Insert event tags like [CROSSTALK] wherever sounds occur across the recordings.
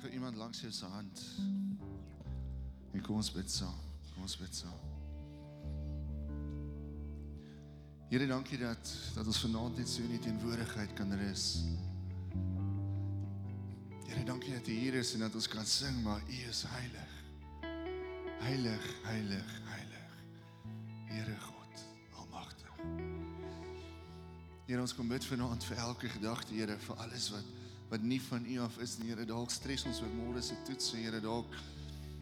gou iemand langs jou se hand. En kom ons bid saam. Kom ons bid saam. Here, dankie dat dat ons vanaand net so in die teenwoordigheid kan rus. Here, dankie dat U hier is en dat ons kan sing maar U is heilig. Heilig, heilig, heilig. Here God, almagtig. Here, ons kom bid vanaand vir elke gedagte, Here, vir alles wat wat nie van U af is nie, Here. Dalk stres ons oor môre se toets, Here, dalk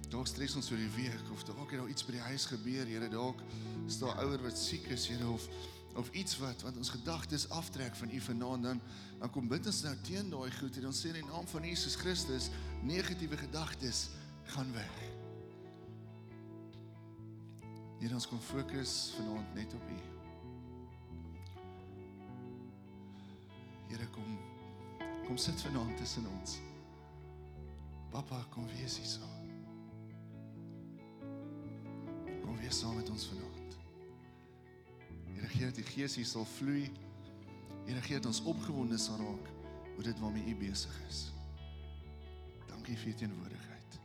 dalk stres ons oor die week of dalk het daar iets by die huis gebeur, Here, dalk is daar ouer wat siek is, Here, of of iets wat wat ons gedagtes aftrek van U vanaand dan dan kom bid ons nou teen daai goed en ons sê in die naam van Jesus Christus negatiewe gedagtes gaan weg. Here ons kom fokus vanaand net op U. Here kom kom sit vanaand tussen ons. Papa, kom wees hier so. Kom wees saam met ons vanaand. Here gee dat die Gees hier sal vloei. Here gee dat ons opgewonde sal raak oor dit waarmee U besig is. Dankie vir U teenwoordigheid.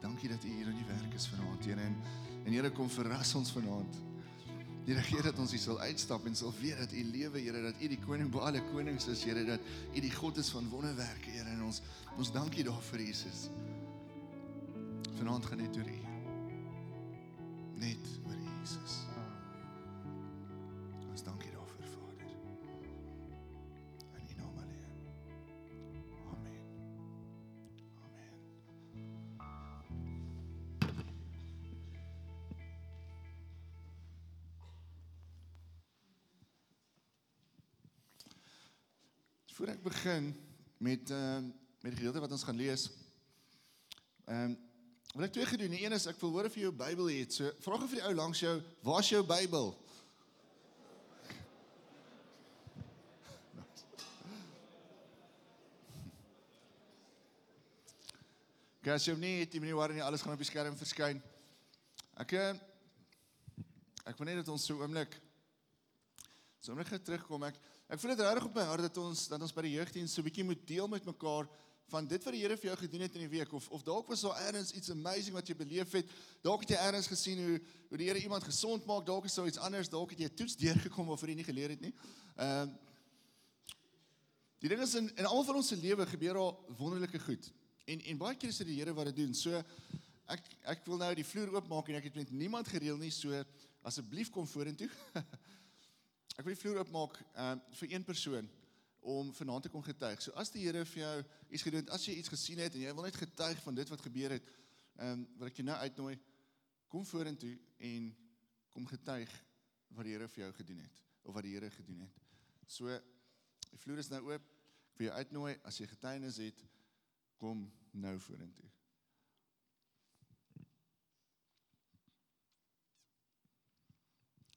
Dankie dat U hier in die werk is vanaand, Here en en Here kom verras ons vanaand. Here gee dat ons hier sal uitstap en sal weet dat U lewe, Here, dat U die koning bo alle konings is, Here, dat U die God is van wonderwerke, Here, en ons ons dankie daarvoor, Jesus. Vanaand gaan net oor U. Net oor Jesus. Begin met ehm uh, met die gedeelte wat ons gaan lees. Ehm um, wil ek twee gedoen. Die een is ek wil hoor of jy jou Bybel het. So vra gou vir die ou langs jou, waar's jou Bybel? [LAUGHS] Gas jy nie, jy moenie worry nie, alles gaan op die skerm verskyn. Ek eh, ek wil net dat ons so oomblik so oomblik terugkom. Ek ek voel dit regtig op my hart dat ons dat ons by die jeugdiens so 'n bietjie moet deel met mekaar van dit wat die Here vir jou gedoen het in die week of of dalk was daar eers iets amazing wat jy beleef het. Dalk het jy eers gesien hoe hoe die Here iemand gesond maak, dalk is daar iets anders, dalk het jy 'n toets deurgekom waarvoor jy nie geleer het nie. Ehm uh, Die ding is in in almal van ons se lewe gebeur daar wonderlike goed. En en baie keer is dit die Here wat dit doen. So ek ek wil nou die vloer oopmaak en ek het met niemand gereël nie, so asseblief kom vorentoe. [LAUGHS] ek wil die vloer oopmaak uh, vir een persoon om vanaand te kom getuig. So as die Here vir jou iets gedoen het, as jy iets gesien het en jy wil net getuig van dit wat gebeur het, ehm um, wil ek jou nou uitnooi kom vorentoe en kom getuig wat die Here vir jou gedoen het of wat die Here gedoen het. So die vloer is nou oop. Ek wil jou uitnooi as jy getuienis het, kom nou vorentoe.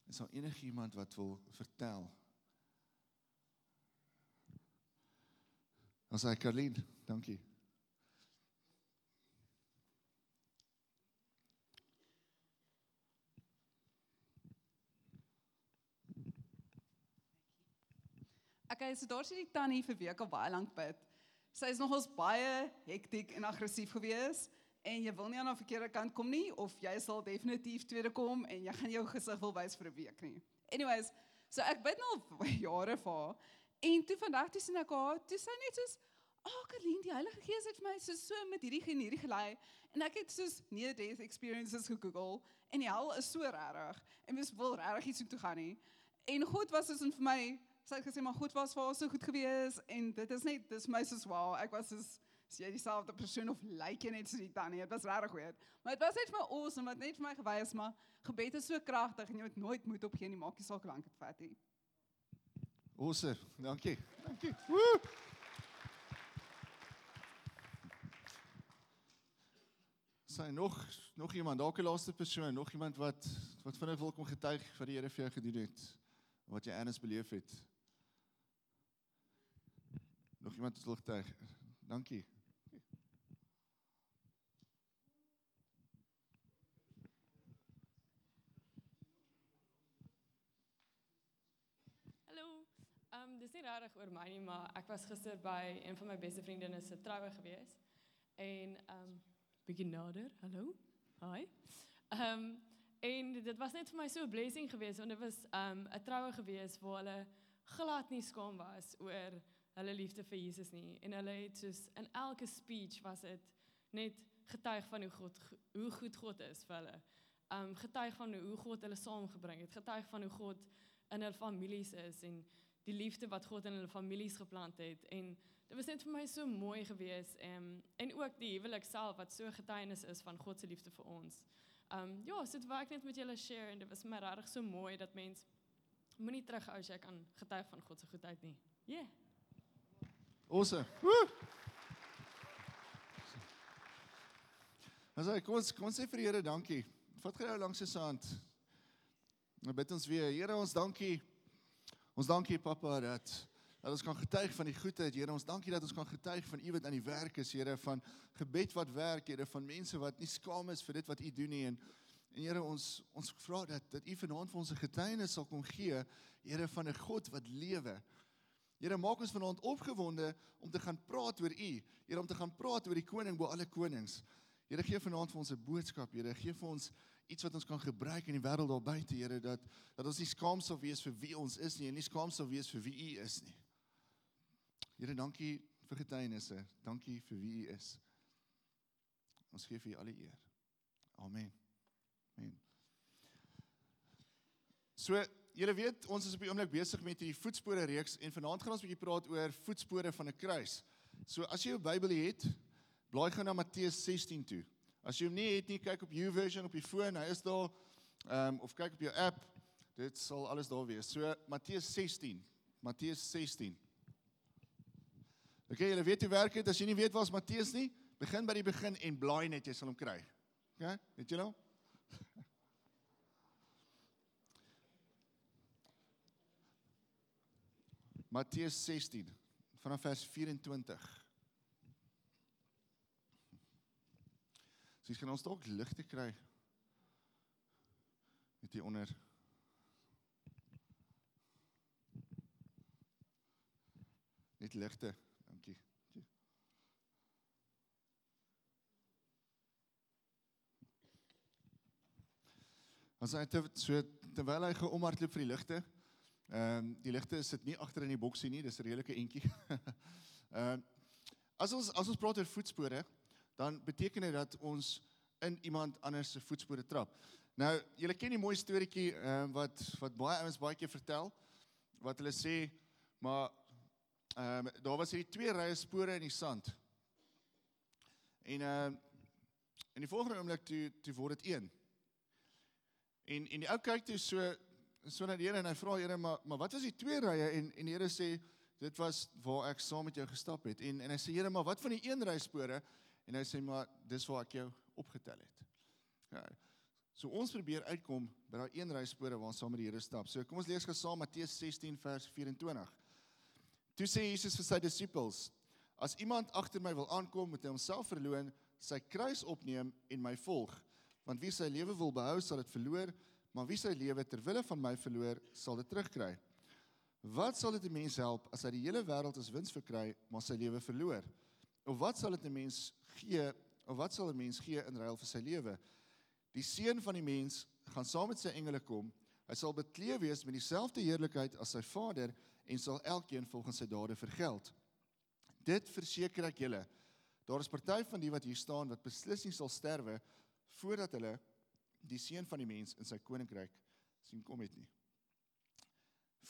Is daar enigiemand wat wil vertel? Ons sê Karlien, dankie. Okay, so daar sit die tannie vir week al baie lank bid. Sy is nogals baie hektiek en aggressief gewees en jy wil nie aan haar verkeerde kant kom nie of jy sal definitief tweede kom en jy gaan jou gesig wil wys vir 'n week nie. Anyways, so ek bid nou [LAUGHS] al jare vir haar en toe vandag toe sien ek haar, toe sy net soos "Ag, oh, Karlien, die Heilige Gees het my so so met hierdie en hierdie gelei." En ek het soos near death experiences gegoogel en die hel is so regtig en mens wil regtig iets toe gaan nie. En God was dus vir my sy het gesê maar goed was vir haar so goed gewees en dit is net dis my soos wow ek was soos is jy dieselfde persoon of lyk jy net so die tannie dit was regtig weird maar dit was net vir my awesome wat net vir my gewys maar gebed is so kragtig en jy moet nooit moed opgee nie maak nie saak hoe lank dit vat nie Awesome. Dankie. Dankie. Woe! Sy nog nog iemand, dalk die laaste persoon, nog iemand wat wat vinnig wil kom getuig wat die Here vir jou gedoen het, wat jy erns beleef het. Nog iemand wat wil getuig? Dankie. Hallo. Ehm um, dis nie regtig oor my nie, maar ek was gister by een van my beste vriendinne se troue gewees. en ehm um, bietjie nader. Hallo. Hi. Ehm um, en dit was net vir my so 'n blessing geweest want dit was ehm um, 'n troue geweest waar hulle glad nie skaam was oor hulle liefde vir Jesus nie en hulle het soos in elke speech was dit net getuig van hoe God hoe goed God is vir hulle. Um getuig van hoe God hulle saamgebring het, getuig van hoe God in hulle families is en die liefde wat God in hulle families geplant het en dit was net vir my so mooi gewees um, en ook die huwelik self wat so getuienis is van God se liefde vir ons. Um ja, so dit wou ek net met julle share en dit was my regtig so mooi dat mens moenie terughou as jy kan getuig van God se goedheid nie. Yeah. Awesome. Woo! Asai, kom ons kom ons sê vir die Here dankie. Vat gou langs sy hand. Nou bid ons weer. Here, ons dankie. Ons dankie Papa dat dat ons kan getuig van die goedheid. Here, ons dankie dat ons kan getuig van U wat aan die werk is, Here, van gebed wat werk, Here, van mense wat nie skaam is vir dit wat U doen nie en en Here, ons ons vra dat dat U vanaand vir ons 'n getuienis sal kom gee, Here, van 'n God wat lewe. Here maak ons vanaand opgewonde om te gaan praat oor U. Here om te gaan praat oor die koning bo alle konings. Here gee vanaand vir ons 'n boodskap, Here, gee vir ons iets wat ons kan gebruik in die wêreld daar buite, Here, dat dat ons nie skaam sal wees vir wie ons is nie en nie skaam sal wees vir wie U is nie. Here, dankie vir getuienisse. Dankie vir wie U is. Ons gee vir U alle eer. Amen. Amen. So, julle weet, ons is op die oomblik besig met die voetspore reeks en vanaand gaan ons 'n bietjie praat oor voetspore van 'n kruis. So, as jy jou Bybel het, Blaai gou na Matteus 16 toe. As jy hom nie het nie, kyk op YouVersion op die foon, hy is daar. Ehm um, of kyk op jou app. Dit sal alles daar wees. So Matteus 16. Matteus 16. OK, julle weet hoe werk dit. As jy nie weet waar's Matteus nie, begin by die begin en blaai net, jy sal hom kry. OK? Weet jy nou? [LAUGHS] Matteus 16 vanaf vers 24. So jy kan ons dalk ligte kry met hier onder. Net ligte. Dankie. Hy te, so terwyl hy geomhardloop vir die ligte. Ehm um, die ligte sit nie agter in die boksie nie, dis 'n redelike entjie. [LAUGHS] Ehm um, as ons as ons praat oor voetspore, dan beteken dit dat ons in iemand anders se voetspore trap. Nou, julle ken die mooi storieetjie ehm uh, wat wat baie ouens baie keer vertel wat hulle sê maar ehm um, daar was hierdie twee rye spore in die sand. En ehm uh, in die volgende oomblik toe toe word dit een. En en die ou kyk toe so so na die Here en hy vra Here maar maar wat was die twee rye en en die Here sê dit was waar ek saam met jou gestap het. En en hy sê Here maar wat van die een ry spore? En hy sê maar dis waar ek jou opgetel het. Ja. So ons probeer uitkom by daai een reispore waar ons saam met die Here stap. So kom ons lees gesaam Matteus 16 vers 24. Toe sê Jesus vir sy disippels: As iemand agter my wil aankom, moet hy homself verloën, sy kruis opneem en my volg. Want wie sy lewe wil behou, sal dit verloor, maar wie sy lewe ter wille van my verloor, sal dit terugkry. Wat sal dit 'n mens help as hy die hele wêreld as wins verkry, maar sy lewe verloor? Of wat sal dit 'n mens gee of wat sal 'n mens gee in ruil vir sy lewe? Die seun van die mens gaan saam met sy engele kom. Hy sal bekleed wees met dieselfde heerlikheid as sy Vader en sal elkeen volgens sy dade vergeld. Dit verseker ek julle. Daar is party van die wat hier staan wat beslis nie sal sterwe voordat hulle die seun van die mens in sy koninkryk sien kom het nie.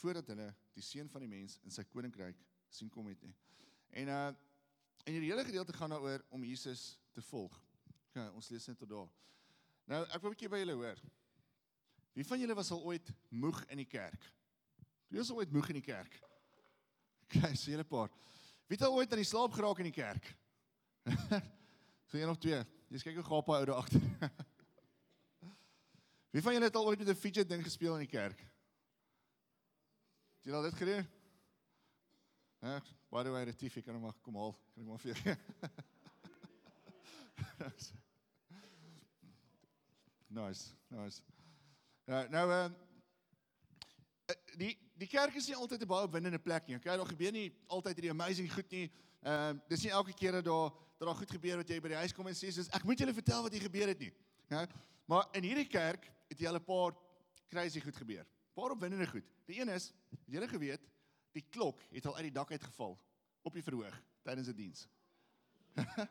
Voordat hulle die seun van die mens in sy koninkryk sien kom het nie. En uh En hierdie hele gedeelte gaan daaroor om Jesus te volg. OK, ons lees net tot daar. Nou, ek wil 'n bietjie by julle hoor. Wie van julle was al ooit moeg in die kerk? Wie was al ooit moeg in die kerk? OK, so julle paar. Wie het al ooit aan die slaap geraak in die kerk? [LAUGHS] so een of twee. Jy kyk hoe gaap hy ou daar agter. [LAUGHS] Wie van julle het al ooit met 'n fidget ding gespeel in die kerk? Het jy al dit gedoen? Hè? By the way, Retief, ek kan hom maar kom haal. Kan ek maar vir jou. [LAUGHS] nice, nice. Ja, nou ehm uh, die die kerk is nie altyd 'n baie opwindende plek nie. Okay, daar gebeur nie altyd hierdie amazing goed nie. Ehm uh, dis nie elke keer dat daar dat daar goed gebeur wat jy by die huis kom en sê soos ek moet julle vertel wat hier gebeur het nie. Ja? Maar in hierdie kerk het jy al 'n paar crazy goed gebeur. Paar opwindende goed. Die een is, het julle geweet, die klok het al uit die dak uitgeval op die verhoog tydens 'n die diens. [LAUGHS]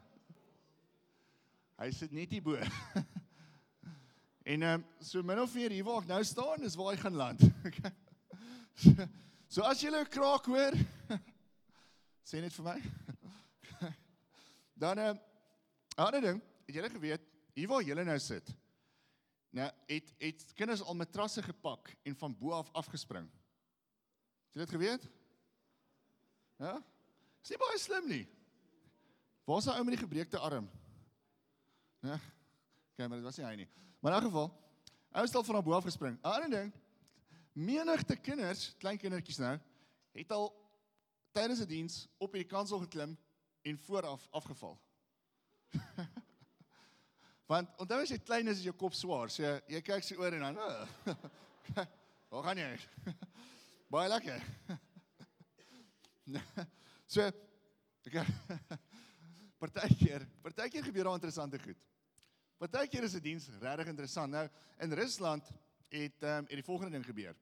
Hy sit net hier bo. [LAUGHS] en ehm um, so min of meer hier waar ek nou staan is waar hy gaan land. [LAUGHS] so, so as jy 'n kraak hoor, sê net vir my. Dan ehm um, ander ding, het julle geweet hier waar julle nou sit? Nou, het het kinders al matrasse gepak en van bo af afgespring. Het jy dit geweet? Ja? Is nie baie slim nie. Waar is daai ou met die gebreekte arm? Ja. Okay, maar dit was nie hy nie. Maar in elk geval, ou stel van bo af gespring. 'n Ander ding, menigte kinders, klein kindertjies nou, het al tydens 'n die diens op hierdie kansel geklim en vooraf afgeval. [LAUGHS] Want onthou as jy klein is, is jou kop swaar. So jy kyk sy oor en dan, [LAUGHS] "Waar gaan jy?" [LAUGHS] Baie lekker. [LAUGHS] so ek [LAUGHS] partykeer, partykeer gebeur daar interessante goed. Partykeer is 'n die diens regtig interessant. Nou in Rusland het ehm um, het die volgende ding gebeur.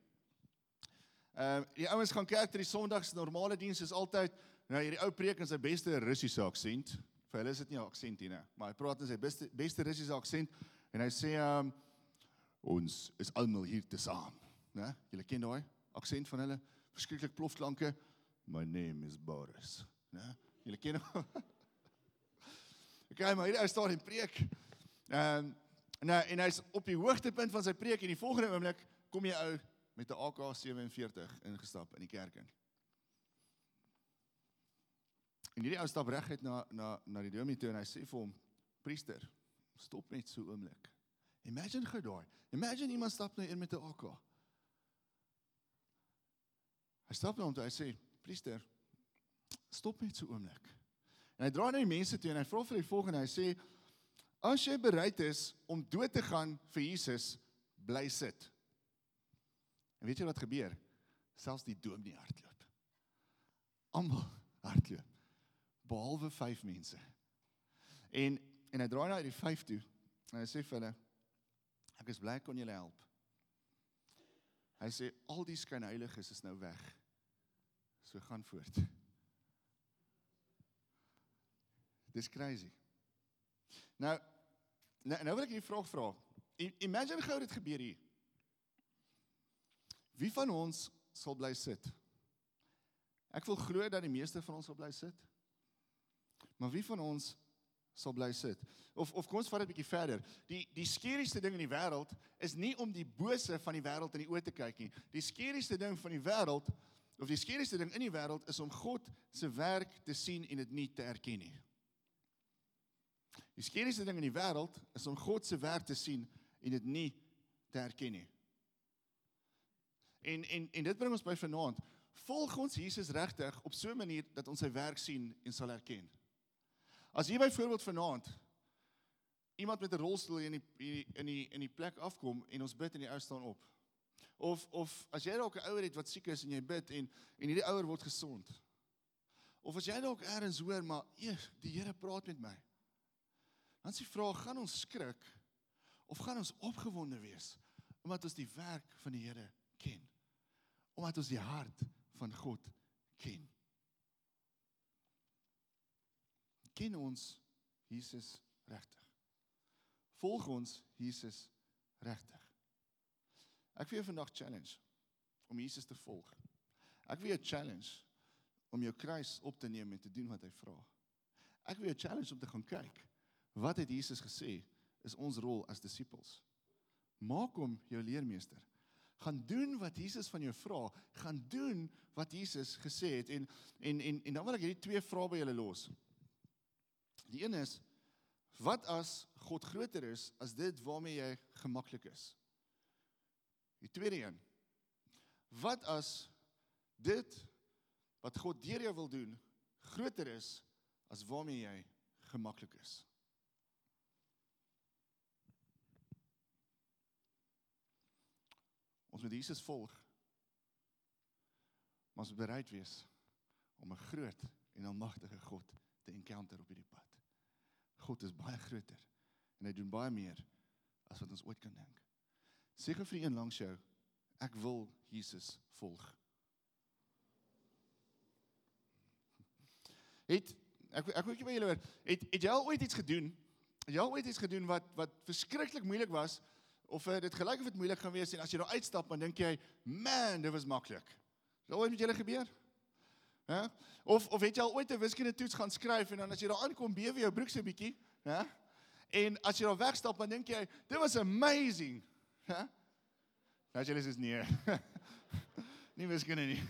Ehm um, die ouens gaan kerk ter die Sondags normale diens is altyd nou hierdie ou preek in sy beste Russiese aksent. Vir hulle is dit nie 'n aksent nie, nee, maar hy praat in sy beste beste Russiese aksent en hy sê ehm um, ons is almal hier te saam, né? Julle ken daai aksent van hulle, verskriklik plofklanke. My name is Boris, né? Julle ken hom. Okay, maar hier staan in preek. Ehm um, nou en hy's op die hoogtepunt van sy preek en die volgende oomblik kom jy ou met 'n AK47 ingestap in die kerk in. En hierdie ou stap reguit na na na die dominee toe en hy sê vir hom: "Priester, stop net so oomblik. Imagine gou daai. Imagine iemand stap nou in met 'n AK. Hy stap nou om te hy sê: "Priester, stop net so oomblik." En hy draai na die mense toe en hy vra vir die volgende, hy sê: "As jy bereid is om dood te gaan vir Jesus, bly sit." En weet jy wat gebeur? Selfs die dominee hardloop. Almal hardloop behalwe 5 mense. En en hy draai na die 5 toe en hy sê vir hulle ek is bly kon julle help. Hy sê al die skynheiliges is nou weg. So gaan voort. Dis crazy. Nou nou, nou wil ek 'n vraag vra. Imagine gou dit gebeur hier. Wie van ons sal bly sit? Ek wil glo dat die meeste van ons sal bly sit. Maar wie van ons sal bly sit? Of of kom ons vat dit 'n bietjie verder. Die die skerieste ding in die wêreld is nie om die bose van die wêreld in die oë te kyk nie. Die skerieste ding van die wêreld of die skerieste ding in die wêreld is om God se werk te sien en dit nie te erken nie. Die skerieste ding in die wêreld is om God se werk te sien en dit nie te erken nie. En en en dit bring ons by vanaand. Volg ons Jesus regtig op so 'n manier dat ons sy werk sien en sal erken. As jy byvoorbeeld vanaand iemand met 'n rolstoel in die in die in die plek afkom en ons bid en die ou staan op. Of of as jy dalk 'n ouer het wat siek is en jy bid en en hierdie ouer word gesond. Of as jy dalk eers hoor maar eers die Here praat met my. Dan is die vraag, gaan ons skrik of gaan ons opgewonde wees omdat ons die werk van die Here ken? Omdat ons die hart van God ken. ken ons Jesus regtig? Volg ons Jesus regtig? Ek wil jou vandag challenge om Jesus te volg. Ek wil jou challenge om jou kruis op te neem en te doen wat hy vra. Ek wil jou challenge om te gaan kyk wat het Jesus gesê is ons rol as disippels. Maak hom jou leermeester. Gaan doen wat Jesus van jou vra, gaan doen wat Jesus gesê het en en en en dan wil ek hierdie twee vrae by julle los. Die een is wat as God groter is as dit waarmee jy gemaklik is? Die tweede een. Wat as dit wat God deur jou wil doen groter is as waarmee jy gemaklik is? Ons moet Jesus volg. Ons moet bereid wees om 'n groot en almagtige God te encounter op hierdie pad. God is baie groter en hy doen baie meer as wat ons ooit kan dink. Sê gou vir een langs jou, ek wil Jesus volg. Het ek ek weet jy by julle hoor, het het jy al ooit iets gedoen? Jy al ooit iets gedoen wat wat verskriklik moeilik was of uh, dit gelyk of dit moeilik gaan wees en as jy daar uitstap dan dink jy, "Man, dit was maklik." Het dit ooit met julle gebeur? Hè? Of of het jy al ooit 'n wiskunde toets gaan skryf en dan as jy daar aankom, bewe jou broek so bietjie, hè? En as jy daar wegstap, dan dink jy, "Dit was amazing." Hè? Nou jy is [LAUGHS] nie. nie wiskunde nie.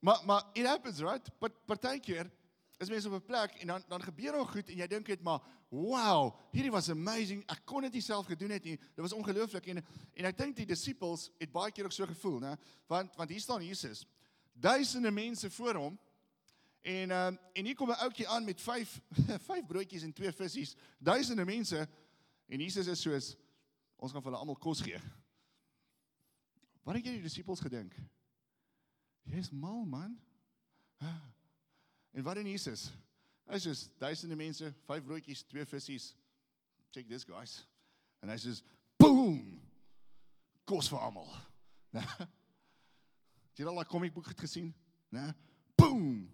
maar maar it happens, right? But partykeer is mense op 'n plek en dan dan gebeur al goed en jy dink net maar wow, hierdie was amazing. Ek kon dit self gedoen het nie. Dit was ongelooflik en en ek dink die disippels het baie keer ook so gevoel, né? Want want hier staan Jesus. Duisende mense voor hom. En um, en hier kom 'n ouetjie aan met 5 5 [LAUGHS] broodjies en 2 visse. Duisende mense en Jesus is soos ons gaan vir hulle almal kos gee. Wat het jy die disippels gedink? Jy's mal man. En wat doen Jesus? Hy sê duisende mense, vyf broodjies, twee visse. Check this guys. En hy sê boom. Kos vir almal. [LAUGHS] Het jy al daai komiekboek gesien? Né? Boom.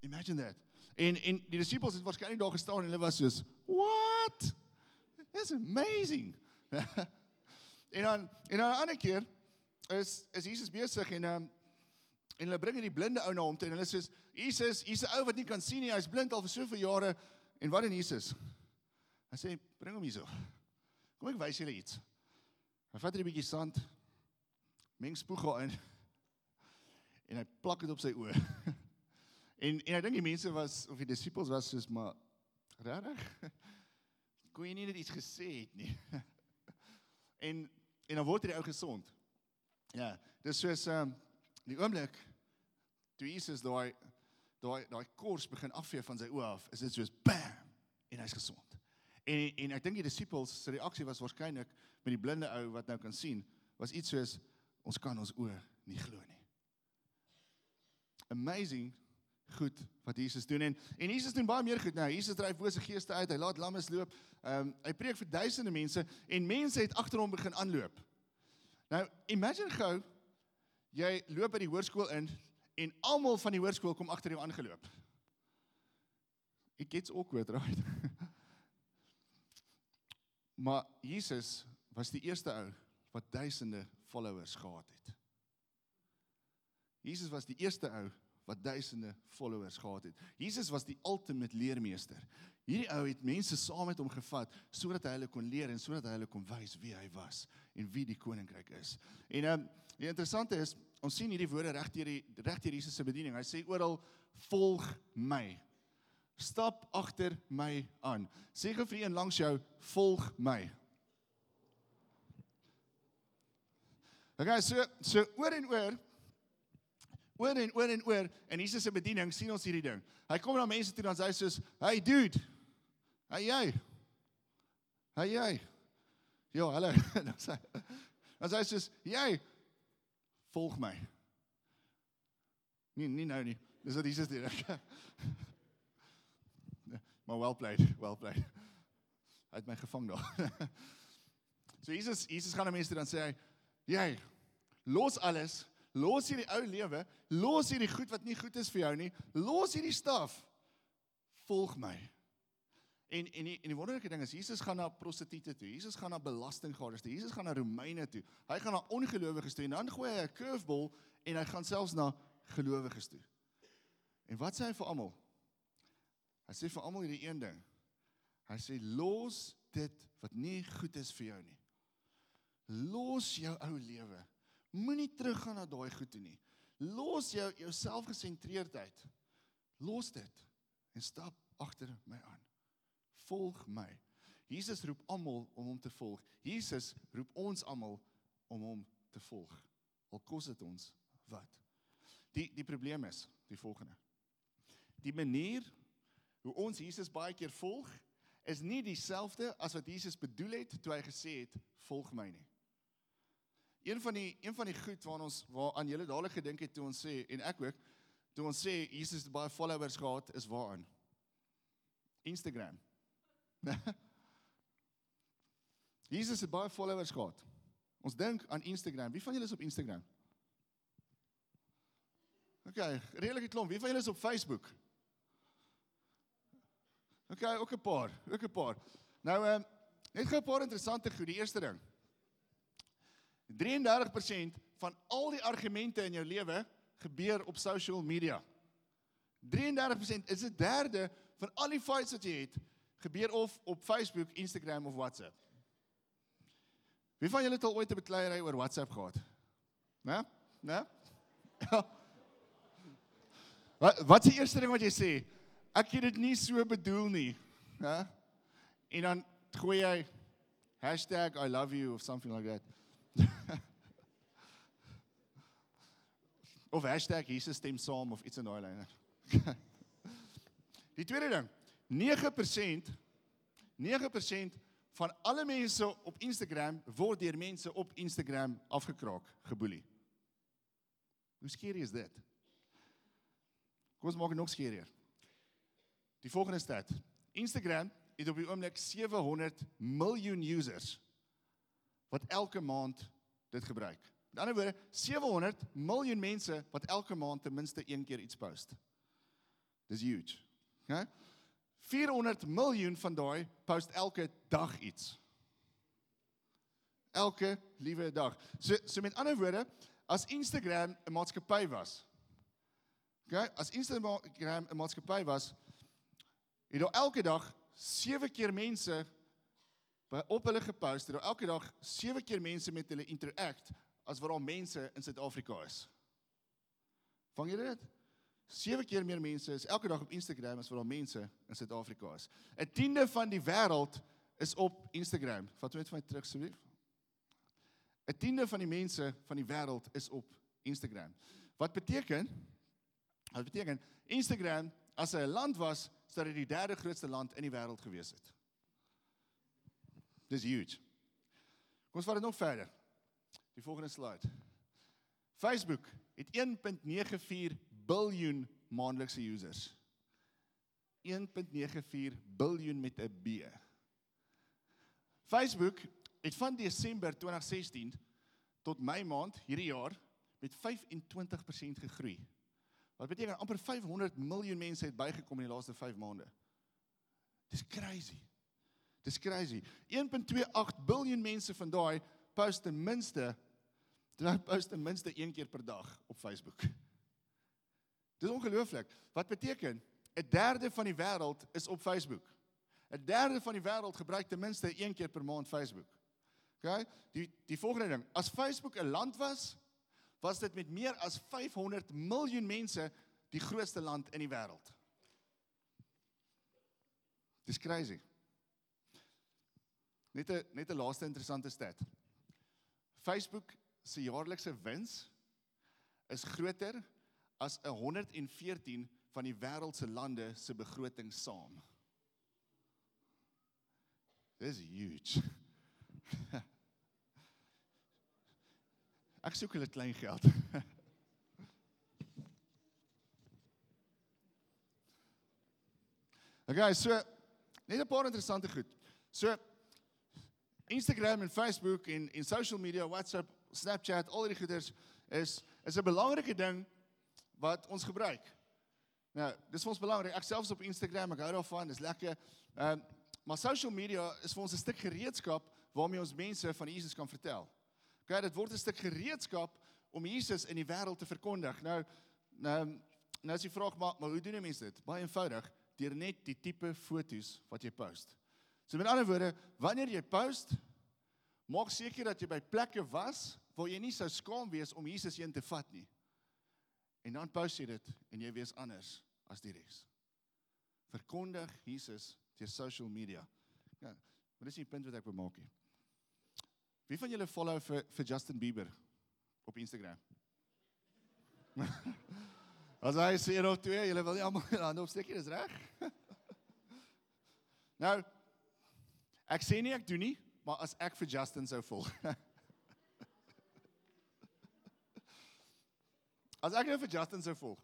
Imagine that. En en die disippels het waarskynlik daar gestaan en hulle was soos, "What? That's amazing." [LAUGHS] en dan en dan 'n ander keer is is Jesus besig en um, en hulle bring die blinde ou na hom toe en hulle sê Jesus, hier's 'n ou wat nie kan sien nie, hy's blind al vir soveel jare en wat doen Jesus? Hy sê bring hom hierso. Kom ek wys julle iets. Hy vat 'n bietjie sand, meng spoeg in [LAUGHS] en hy plak dit op sy oë. [LAUGHS] en en ek dink die mense was of die disippels was soos maar regtig [LAUGHS] kon jy nie net iets gesê het nie. [LAUGHS] en en dan word hy ou gesond. Ja, dis soos ehm um, die oomblik toe Jesus daai daai daai kors begin afvee van sy oë af, is dit soos bam en hy's gesond. En en ek dink die disippels se reaksie was waarskynlik met die blinde ou wat nou kan sien, was iets soos ons kan ons oë nie glo nie. Amazing goed wat Jesus doen en en Jesus doen baie meer goed nou. Jesus dryf bose geeste uit, hy laat lammes loop. Ehm um, hy preek vir duisende mense en mense het agter hom begin aanloop. Nou, imagine gou jy loop by die hoërskool in en almal van die hoërskool kom agter jou aangeloop. It gets awkward, right? [LAUGHS] maar Jesus was die eerste ou wat duisende followers gehad het. Jesus was die eerste ou wat duisende followers gehad het. Jesus was die ultimate leermeester. Hierdie ou het mense saam met hom gevat sodat hy hulle kon leer en sodat hy hulle kon wys wie hy was en wie die koninkryk is. En ehm um, die interessante is, ons sien hierdie woorde reg deur die reg deur Jesus se bediening. Hy sê oral volg my. Stap agter my aan. Sê gou vir een langs jou, volg my. Okay, so so oor en oor oor en oor en oor en Jesus se bediening sien ons hierdie ding. Hy kom na mense toe dan sê hy soos, "Hey dude. Hey jy. Hey jy. Ja, hallo." [LAUGHS] Dan sê dan sê hy soos, "Jy volg my." Nee, nie nou nie. Dis wat Jesus doen. [LAUGHS] maar well played, well played. Hy het my gevang daar. [LAUGHS] so Jesus Jesus gaan na mense toe dan sê hy, "Jy los alles Los hierdie ou lewe, los hierdie goed wat nie goed is vir jou nie. Los hierdie staf. Volg my. En en die, en die wonderlike ding is Jesus gaan na prostituie toe. Jesus gaan na belastinggaders toe. Jesus gaan na Romeine toe. Hy gaan na ongelowiges toe en dan gooi hy 'n curveball en hy gaan selfs na gelowiges toe. En wat sê hy vir almal? Hy sê vir almal hierdie een ding. Hy sê los dit wat nie goed is vir jou nie. Los jou ou lewe. Moenie teruggaan na daai goed toe nie. Los jou jou selfgesentreerdheid. Los dit en stap agter my aan. Volg my. Jesus roep almal om hom te volg. Jesus roep ons almal om hom te volg. Al kos dit ons wat. Die die probleem is die volgende. Die manier hoe ons Jesus baie keer volg is nie dieselfde as wat Jesus bedoel het toe hy gesê het volg my nie. Een van die een van die goed waarna ons waaraan julle dadelik gedink het toe ons sê en ek ook toe ons sê Jesus het baie followers gehad, is waaraan? Instagram. [LAUGHS] Jesus het baie followers gehad. Ons dink aan Instagram. Wie van julle is op Instagram? OK, redelike klomp. Wie van julle is op Facebook? OK, ook 'n paar, ook 'n paar. Nou ehm net gou 'n paar interessante goed. Die eerste ding. 33% van al die argumente in jou lewe gebeur op social media. 33% is 'n derde van al die fights wat jy het gebeur of op Facebook, Instagram of WhatsApp. Wie van julle het al ooit 'n bekleierery oor WhatsApp gehad? Né? Né? [LAUGHS] Wat wat die eerste ding wat jy sê? Ek het dit nie so bedoel nie. Né? En dan gooi jy #I love you of something like that. [LAUGHS] of hashtag Jesus stem saam of iets in daai lyn. [LAUGHS] Die tweede ding, 9% 9% van alle mense op Instagram word deur mense op Instagram afgekraak, geboelie. Hoe skeerie is dit? Kom ons maak dit nog skeerier. Die volgende stat. Instagram het op die oomblik 700 miljoen users wat elke maand dit gebruik. Met ander woorde, 700 miljoen mense wat elke maand ten minste een keer iets post. Dis huge. Okay? 400 miljoen van daai post elke dag iets. Elke liewe dag. So so met ander woorde, as Instagram 'n maatskappy was. Okay, as Instagram 'n maatskappy was, het daar elke dag 7 keer mense by op hulle gepost, het daar elke dag 7 keer mense met hulle interact as wat daar mense in Suid-Afrika is. Vang jy dit? 7 keer meer mense is elke dag op Instagram as wat daar mense in Suid-Afrika is. 'n Tiende van die wêreld is op Instagram. Vat net vir my terug asseblief. 'n Tiende van die mense van die wêreld is op Instagram. Wat beteken? Wat beteken Instagram as 'n land was, sou dit die derde grootste land in die wêreld gewees het. Dis huge. Kom ons vat dit nog verder. Die volgende slide. Facebook het 1.94 biljoen maandelikse users. 1.94 biljoen met 'n B. Facebook het van Desember 2016 tot Mei maand hierdie jaar met 25% gegroei. Wat beteken amper 500 miljoen mense het bygekom in die laaste 5 maande. Dis crazy. Dis crazy. 1.28 biljoen mense van daai post ten minste Dit post ten minste een keer per dag op Facebook. Dis ongelooflik. Wat beteken 'n derde van die wêreld is op Facebook. 'n Derde van die wêreld gebruik ten minste een keer per maand Facebook. OK? Die die volgende ding, as Facebook 'n land was, was dit met meer as 500 miljoen mense die grootste land in die wêreld. Dis crazy. Net 'n net 'n laaste interessante stat. Facebook se jaarlikse wins is groter as 114 van die wêreld se lande se begroting saam. Dis huge. [LAUGHS] Ek soek hulle klein geld. [LAUGHS] Okay, so net 'n paar interessante goed. So Instagram en Facebook en en social media, WhatsApp, Snapchat, al die goeders is is 'n belangrike ding wat ons gebruik. Nou, dis vir ons belangrik. Ek selfs op Instagram, ek hou daarvan, dis lekker. Ehm uh, maar social media is vir ons 'n stuk gereedskap waarmee ons mense van Jesus kan vertel. Okay, dit word 'n stuk gereedskap om Jesus in die wêreld te verkondig. Nou nou nou is die vraag maar, maar hoe doen mense dit? Baie eenvoudig, deur net die tipe fotos wat jy post. So met ander woorde, wanneer jy post, maak seker dat jy by plekke was waar jy nie sou skaam wees om Jesus heen te vat nie. En dan post jy dit en jy wees anders as die res. Verkondig Jesus deur social media. Ja, maar dis die punt wat ek wil maak hier. Wie van julle follow vir vir Justin Bieber op Instagram? [LAUGHS] As hy sê nou twee, julle wil nie almal [LAUGHS] dan opsteek nie, dis reg? [LAUGHS] nou ek sê nie ek doen nie, maar as ek vir Justin sou volg. [LAUGHS] As ek nou vir Justin sou volg,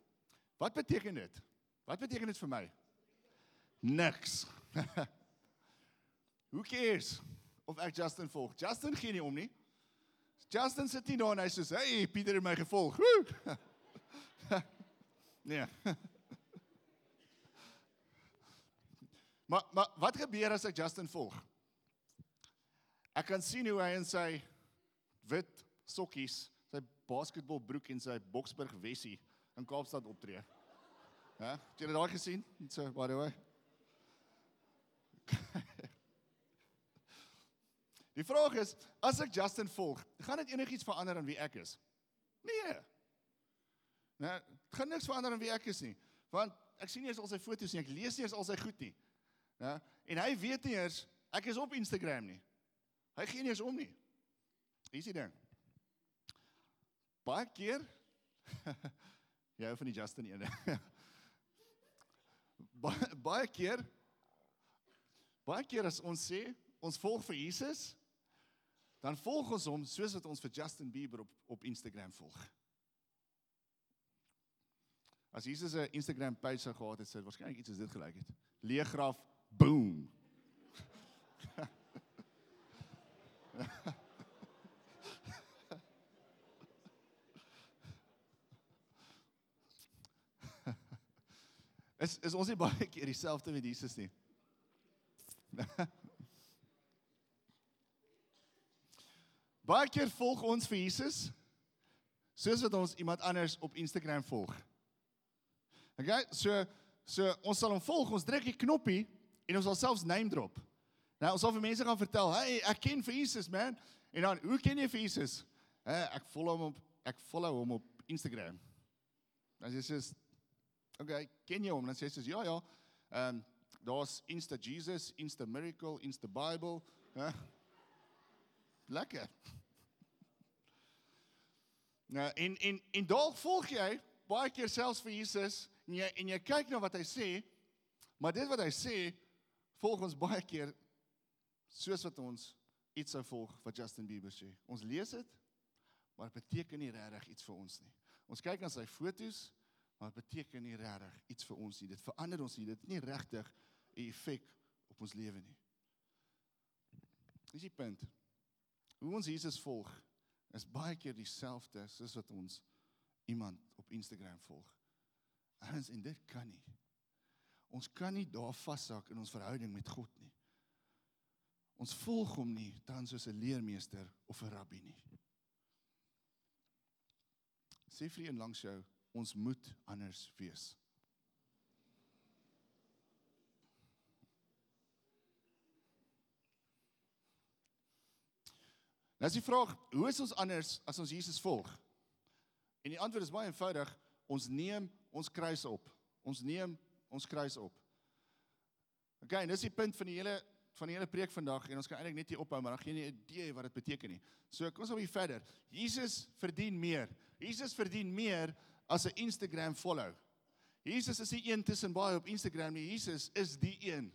Wat beteken dit? Wat beteken dit vir my? Niks. [LAUGHS] Who cares of ek Justin volg? Justin gee nie om nie. Justin sit nie daar en hy sê, "Hey, Pieter het my gevolg." Woe! [LAUGHS] nee. maar maar wat gebeur as ek Justin volg? Ek kan sien hoe hy in sy wit sokkies, sy basketbalbroek en sy Boksburg Wessie in Kaapstad optree. Hæ? Het jy dit daai gesien? So, by the way. [LAUGHS] Die vraag is, as ek Justin volg, gaan dit enigiets verander aan wie ek is? Nee. Nee, dit gaan niks verander aan wie ek is nie, want ek sien nie eens al sy foto's nie, ek lees nie eens al sy goed nie. Ja, en hy weet nie eers ek is op Instagram nie. Hy gee nie eens om nie. Hier is die ding. Baie keer [LAUGHS] jy hou van die Justin ene. [LAUGHS] baie baie keer baie keer as ons sê ons volg vir Jesus, dan volg ons hom soos wat ons vir Justin Bieber op op Instagram volg. As Jesus 'n Instagram page sou gehad het, sou dit waarskynlik iets soos dit gelyk het. Leegraf, boom. Is is ons nie baie [LAUGHS] keer dieselfde met Jesus nie. [LAUGHS] baie keer volg ons vir Jesus soos wat ons iemand anders op Instagram volg. Okay, so so ons sal hom volg, ons druk die knoppie en ons sal selfs name drop. Nou ons sal vir mense gaan vertel, "Hey, ek ken vir Jesus, man." En dan, "Hoe ken jy vir Jesus?" "Hè, ek follow hom op ek follow hom op Instagram." Dan sê jy, "Okay, ken jy hom?" Dan sê jy, "Ja, ja." Ehm um, daar's Insta Jesus, Insta Miracle, Insta Bible? [LAUGHS] Lekker. Nou, en en en dalk volg jy baie keer selfs vir Jesus en jy en jy kyk na wat hy sê, maar dit wat hy sê volg ons baie keer soos wat ons iets sou volg wat Justin Bieber sê. Ons lees dit, maar dit beteken nie regtig iets vir ons nie. Ons kyk na sy fotos, maar dit beteken nie regtig iets vir ons nie. Dit verander ons nie. Dit het nie regtig 'n effek op ons lewe nie. Dis die punt. Hoe ons Jesus volg is baie keer dieselfde soos wat ons iemand op Instagram volg. Ons en dit kan nie. Ons kan nie daar vashak in ons verhouding met God nie. Ons volg hom nie dan soos 'n leermeester of 'n rabbi nie. Sê vir een langs jou, ons moet anders wees. Nou is die vraag, hoe is ons anders as ons Jesus volg? En die antwoord is baie eenvoudig, ons neem ons kruis op. Ons neem ons kruis op. OK, en dis die punt van die hele van die hele preek vandag en ons kan eintlik net hier ophou, maar dan geen idee wat dit beteken nie. So kom ons op hier verder. Jesus verdien meer. Jesus verdien meer as 'n Instagram follow. Jesus is nie een tussen baie op Instagram nie. Jesus is die een.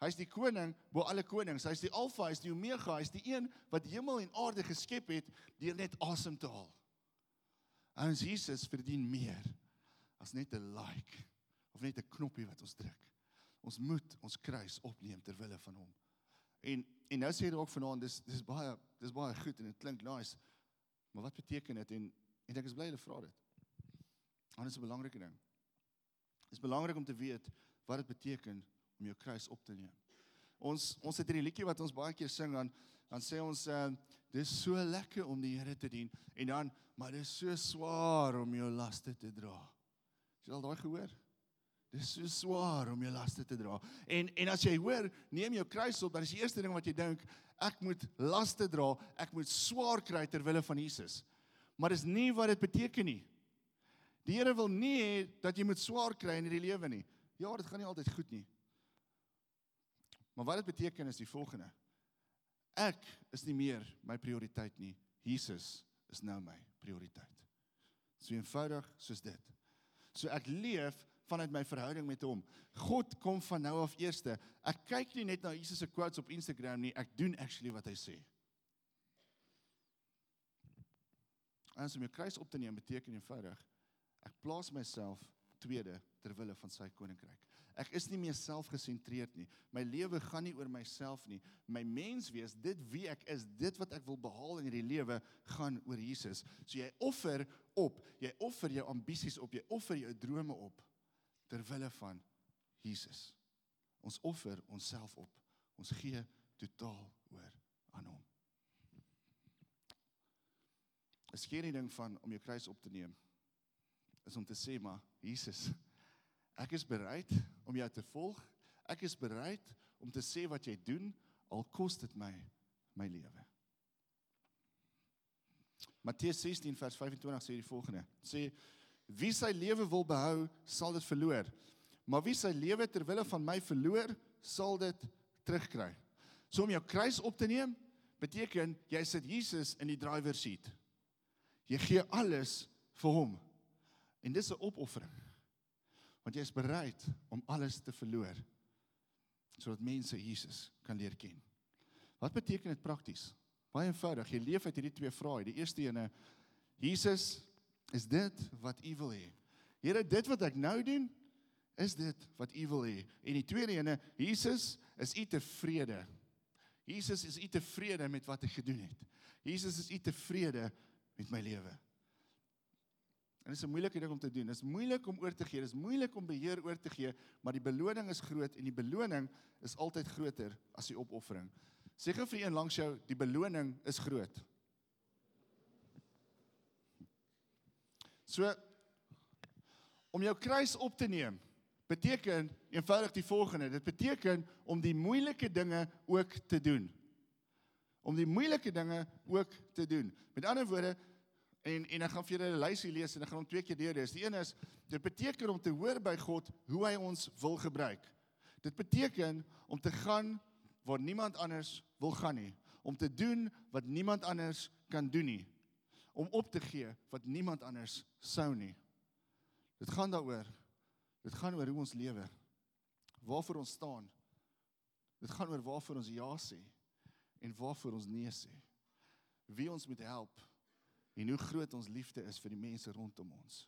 Hy's die koning bo alle konings. Hy's die Alfa, hy's die Omega, hy's die een wat hemel en aarde geskep het deur net asem te haal. Ons Jesus verdien meer as net 'n like of net 'n knoppie wat ons druk. Ons moet ons kruis opneem ter wille van hom. En en nou sê hy ook vanaand dis dis baie dis baie goed en dit klink nice. Maar wat beteken dit en en ek is bly hulle vra dit. Want dit is 'n belangrike ding. Dit is belangrik om te weet wat dit beteken om jou kruis op te neem. Ons ons het hierdie liedjie wat ons baie keer sing dan dan sê ons uh, dis so lekker om die Here te dien en dan maar dis so swaar om jou laste te dra. Het jy al daai gehoor? Dis so swaar om jou laste te dra. En en as jy hoor, neem jou kruis op, dan is die eerste ding wat jy dink, ek moet laste dra, ek moet swaar kry ter wille van Jesus. Maar dis nie wat dit beteken nie. Die Here wil nie hê dat jy moet swaar kry in hierdie lewe nie. Ja, dit gaan nie altyd goed nie. Maar wat dit beteken is die volgende. Ek is nie meer my prioriteit nie. Jesus is nou my prioriteit. So eenvoudig soos dit. So ek leef vanuit my verhouding met hom. God kom van nou af eerste. Ek kyk nie net na Jesus se quotes op Instagram nie, ek doen actually wat hy sê. As om jou kruis op te neem beteken eenvoudig ek plaas myself tweede ter wille van sy koninkryk. Ek is nie meer selfgesentreerd nie. My lewe gaan nie oor myself nie. My menswees, dit wie ek is, dit wat ek wil behaal in hierdie lewe, gaan oor Jesus. So jy offer op, jy offer jou ambisies op, jy offer jou drome op ter wille van Jesus. Ons offer onsself op. Ons gee totaal oor aan hom. Is geen ding van om jou kruis op te neem is om te sê maar Jesus Ek is bereid om jou te volg. Ek is bereid om te sê wat jy doen al kos dit my my lewe. Matteus 16 vers 25 sê die volgende: sê wie sy lewe wil behou, sal dit verloor. Maar wie sy lewe ter wille van my verloor, sal dit terugkry. So om jou kruis op te neem beteken jy sit Jesus in die driver seat. Jy gee alles vir hom. En dis 'n opoffering want jy is bereid om alles te verloor sodat mense Jesus kan leer ken. Wat beteken dit prakties? Baie eenvoudig. Jy leef uit hierdie twee vrae. Die eerste ene: Jesus, is dit wat U wil hê? Here, dit wat ek nou doen, is dit wat U wil hê? En die tweede ene: Jesus, is U tevrede? Jesus, is U tevrede met wat ek gedoen het? Jesus, is U tevrede met my lewe? En dit is 'n moeilike ding om te doen. Dit is moeilik om oor te gee. Dit is moeilik om beheer oor te gee, maar die beloning is groot en die beloning is altyd groter as die opoffering. Sê gou vir een langs jou, die beloning is groot. So om jou kruis op te neem beteken eenvoudig die volgende. Dit beteken om die moeilike dinge ook te doen. Om die moeilike dinge ook te doen. Met ander woorde, En en ek gaan vir julle 'n lysie lees en ek gaan hom twee keer deurlees. Die een is dit beteken om te hoor by God hoe hy ons wil gebruik. Dit beteken om te gaan waar niemand anders wil gaan nie, om te doen wat niemand anders kan doen nie, om op te gee wat niemand anders sou nie. Dit gaan daaroor. Dit gaan oor hoe ons lewe. Waarvoor ons staan. Dit gaan oor waarvoor ons ja sê en waarvoor ons nee sê. Wie ons moet help en hoe groot ons liefde is vir die mense rondom ons.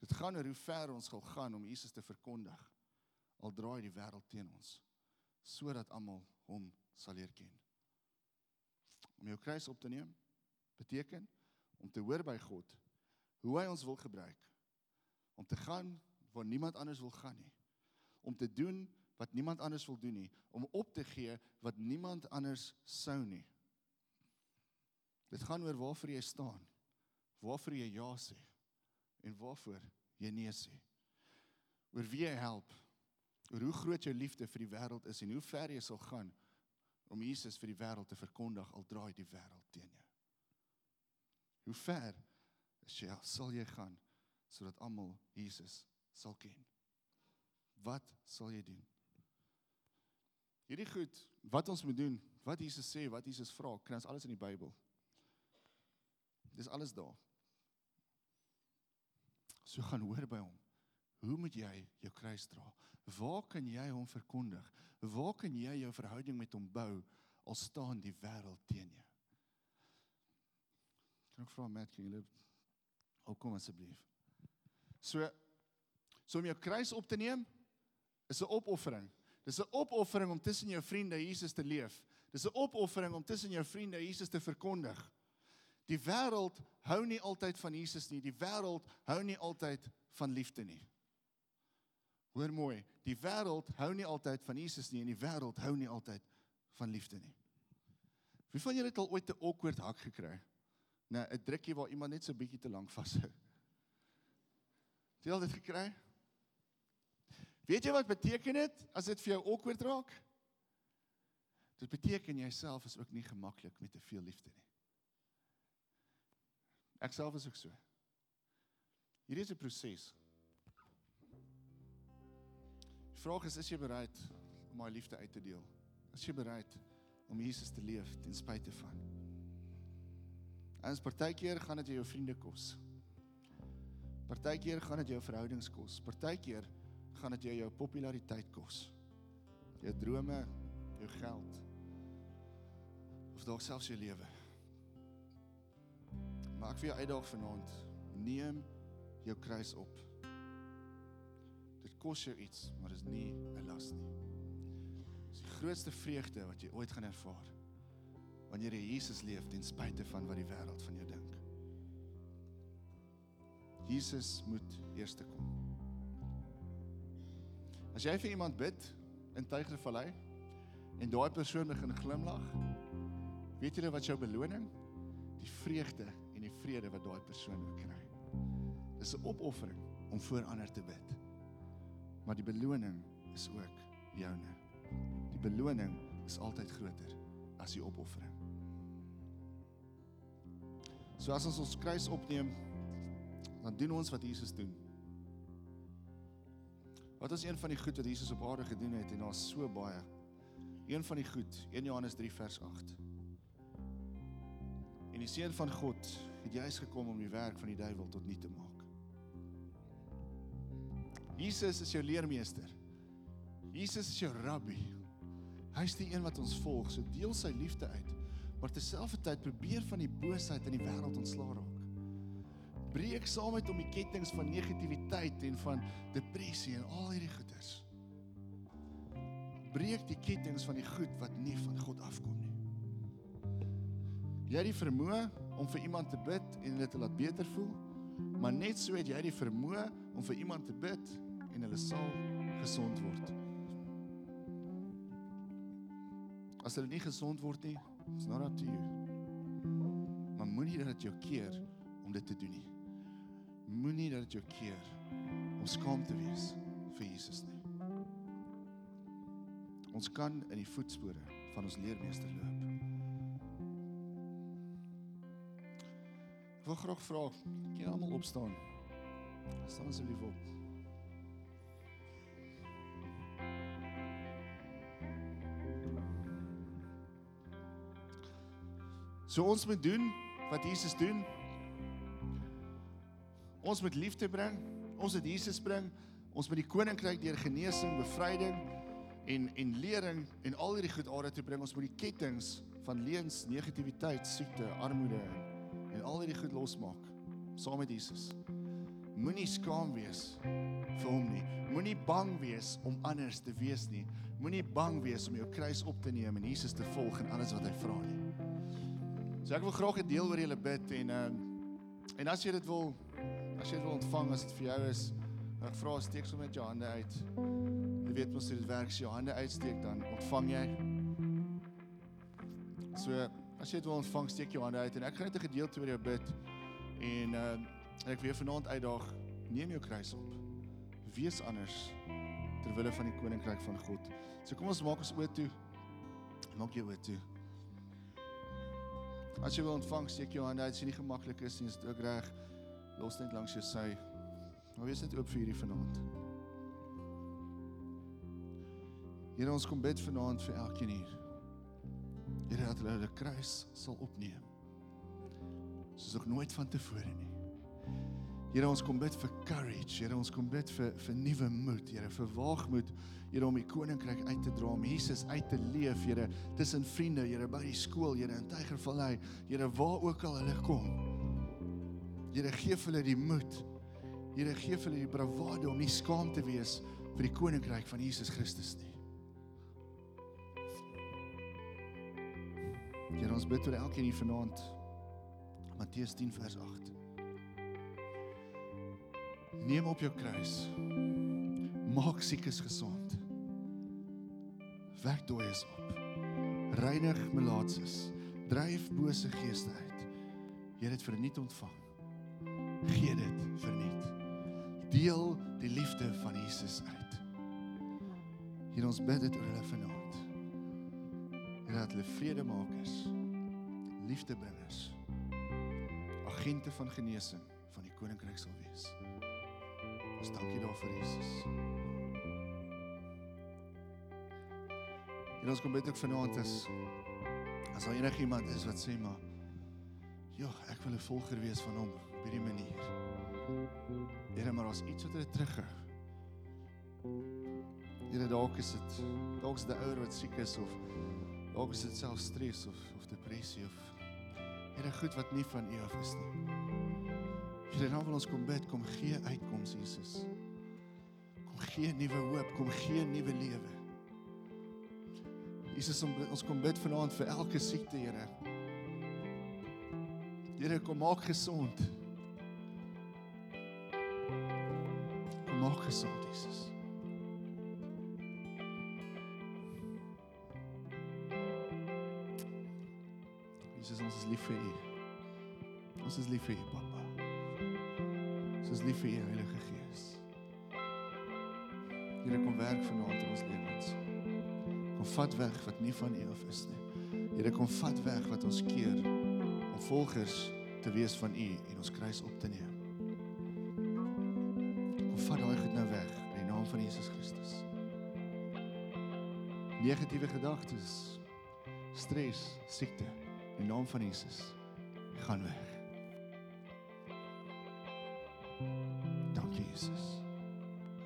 Dit gaan oor hoe ver ons gaan gaan om Jesus te verkondig. Al draai die wêreld teen ons sodat almal hom sal leer ken. Om jou kruis op te neem beteken om te hoor by God hoe hy ons wil gebruik. Om te gaan waar niemand anders wil gaan nie. Om te doen wat niemand anders wil doen nie. Om op te gee wat niemand anders sou nie. Dit gaan oor waarvoor jy staan waarvoor jy ja sê en waarvoor jy nee sê. Oor wie jy help, oor hoe groot jou liefde vir die wêreld is en hoe ver jy sal gaan om Jesus vir die wêreld te verkondig al draai die wêreld teen jou. Hoe ver jy sal jy gaan sodat almal Jesus sal ken? Wat sal jy doen? Hierdie goed, wat ons moet doen, wat Jesus sê, wat Jesus vra, kry ons alles in die Bybel. Dis alles daar. So gaan hoor by hom. Hoe moet jy jou kruis dra? Waar kan jy hom verkondig? Waar kan jy jou verhouding met hom bou al staan die wêreld teen jou? Kan ek vra Matt kan jy ook kom asseblief? So so om jou kruis op te neem is 'n opoffering. Dis 'n opoffering om tussen jou vriende Jesus te leef. Dis 'n opoffering om tussen jou vriende Jesus te verkondig. Die wêreld hou nie altyd van Jesus nie. Die wêreld hou nie altyd van liefde nie. Hoor mooi, die wêreld hou nie altyd van Jesus nie en die wêreld hou nie altyd van liefde nie. Wie van julle het al ooit 'n awkward hak gekry? Nee, 'n drukkie waar iemand net so bietjie te lank vashou. Het jy al dit gekry? Weet jy wat beteken dit as dit vir jou awkward raak? Dit beteken jouself is ook nie gemaklik met te veel liefde nie. Ek self is ook so. Hierdie is 'n proses. Die vraag is is jy bereid om my liefde uit te deel? Is jy bereid om Jesus te leef ten spyte van? Ons partykeer gaan dit jou vriende kos. Partykeer gaan dit jou verhoudings kos. Partykeer gaan dit jou jou populariteit kos. Jou drome, jou geld. Of dalk selfs jou lewe. Maar ek vir jou uitdaag vanaand, neem jou kruis op. Dit kos jou iets, maar dit is nie 'n las nie. Dis die grootste vreugde wat jy ooit gaan ervaar wanneer jy Jesus leef ten spyte van wat die wêreld van jou dink. Jesus moet eerste kom. As jy vir iemand bid in Tygervallei en daai persoon begin glimlag, weet julle wat jou beloning? Die vreugde die vrede wat daai persoon ook kry. Dis 'n opoffering om voor ander te bid. Maar die beloning is ook joune. Die beloning is altyd groter as die opoffering. So as ons ons kruis opneem, dan doen ons wat Jesus doen. Wat is een van die goed wat Jesus op aarde gedoen het en daar's so baie. Een van die goed, 1 Johannes 3 vers 8. En die seun van God het juis gekom om die werk van die duiwel tot nul te maak. Jesus is jou leermeester. Jesus is jou rabbi. Hy's die een wat ons volg, so deel sy liefde uit, maar terselfdertyd probeer van die boosheid in die wêreld ontslaa raak. Breek saam met hom die kettinge van negativiteit en van depressie en al hierdie goeters. Breek die kettinge van die goed wat nie van God afkom nie. Jy het die vermoë om vir iemand te bid en hulle te laat beter voel, maar net so het jy die vermoë om vir iemand te bid en hulle sal gesond word. As hulle nie gesond word nie, it's not up to you. Maar moenie dat dit jou keer om dit te doen nie. Moenie dat dit jou keer om skaam te wees vir Jesus nie. Ons kan in die voetspore van ons leermeester loop. Ek wil graag vra, kan jy almal opstaan? Staan asseblief op. So ons moet doen wat Jesus doen. Ons moet liefde bring. Ons moet Jesus bring. Ons moet die koninkryk deur genesing, bevryding en en lering en al hierdie goed aarde toe bring. Ons moet die kettinge van leuns, negativiteit, siekte, armoede en al hierdie goed losmaak saam met Jesus. Moenie skaam wees vir hom nie. Moenie bang wees om anders te wees nie. Moenie bang wees om jou kruis op te neem en Jesus te volg en alles wat hy vra nie. So ek wil graag 'n deel oor julle bid en uh, en as jy dit wil as jy dit wil ontvang as dit vir jou is, ek vra steek sommer met jou hande uit. Jy weet mos hoe dit werk, as jy jou hande uitsteek dan ontvang jy. So as jy dit wil ontvang, steek jou hande uit en ek gaan net 'n gedeelte oor jou bid en ehm uh, ek jou vanaand uitdaag, neem jou kruis op. Wees anders ter wille van die koninkryk van God. So kom ons maak ons oë toe. Maak jou oë toe. As jy wil ontvang, steek jou hande uit, as jy nie gemaklik is nie, is dit ook reg. Los net langs jou sy. Maar wees net oop vir hierdie vanaand. Here ons kom bid vanaand vir elkeen hier. Here dat hulle hulle kruis sal opneem. Soos ook nooit van tevore nie. Here ons kom bid vir courage. Here ons kom bid vir vir nuwe moed. Here vir waagmoed. Here om die koninkryk uit te dra, om Jesus uit te leef, Here, tussen vriende, Here by die skool, Here in Tygervallei, Here waar ook al hulle kom. Here gee vir hulle die moed. Here gee vir hulle die bravado om nie skaam te wees vir die koninkryk van Jesus Christus nie. Here ons bid vir elkeen hier vanaand. Matteus 10 vers 8. Neem op jou kruis. Maak siekes gesond. Wek dooies op. Reinig melaatses. Dryf bose geeste uit. Jy het dit verniet ontvang. Gee dit verniet. Deel die liefde van Jesus uit. Hier ons bid dit oor hulle vanaand. Here dat hulle vredemakers, liefdebringers, agente van genesing van die koninkryk sal wees. Ons dankie daarvoor Jesus. En ons kom bid ook vanaand as as daar enigiemand is wat sê maar ja, ek wil 'n volger wees van hom op hierdie manier. Here, maar as iets wat hulle terughou. Here, dalk is dit dalk is dit 'n ouer wat siek is of dalk is dit self stres of of depressie of Here, goed wat nie van U af is nie. Here, nou wil ons kom bid, kom gee uitkoms Jesus. Kom gee nuwe hoop, kom gee nuwe lewe. Jesus, ons kom bid vanaand vir elke siekte, Here. Here, kom maak gesond. Kom maak gesond, Jesus. Jesus, ons is lief vir U. Ons is lief vir U, Papa. Ons is lief vir U, Heilige Gees. Here kom werk vanaand in ons lewens. Kom vat weg wat nie van U af is nie. Here kom vat weg wat ons keer om volgers te wees van U en ons kruis op te neem. Kom vat daai goed nou weg in die naam van Jesus Christus. Negatiewe gedagtes, stres, siekte in die naam van Jesus gaan weg. Dankie Jesus.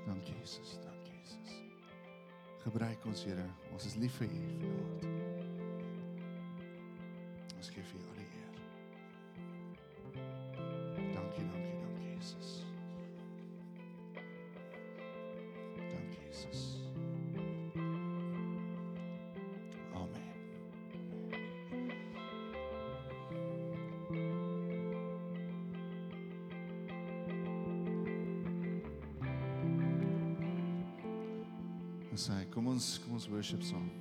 Dankie Jesus. Dankie Jesus. Gebruik ons Here. Ons is lief vir U vanaand. Worship saam.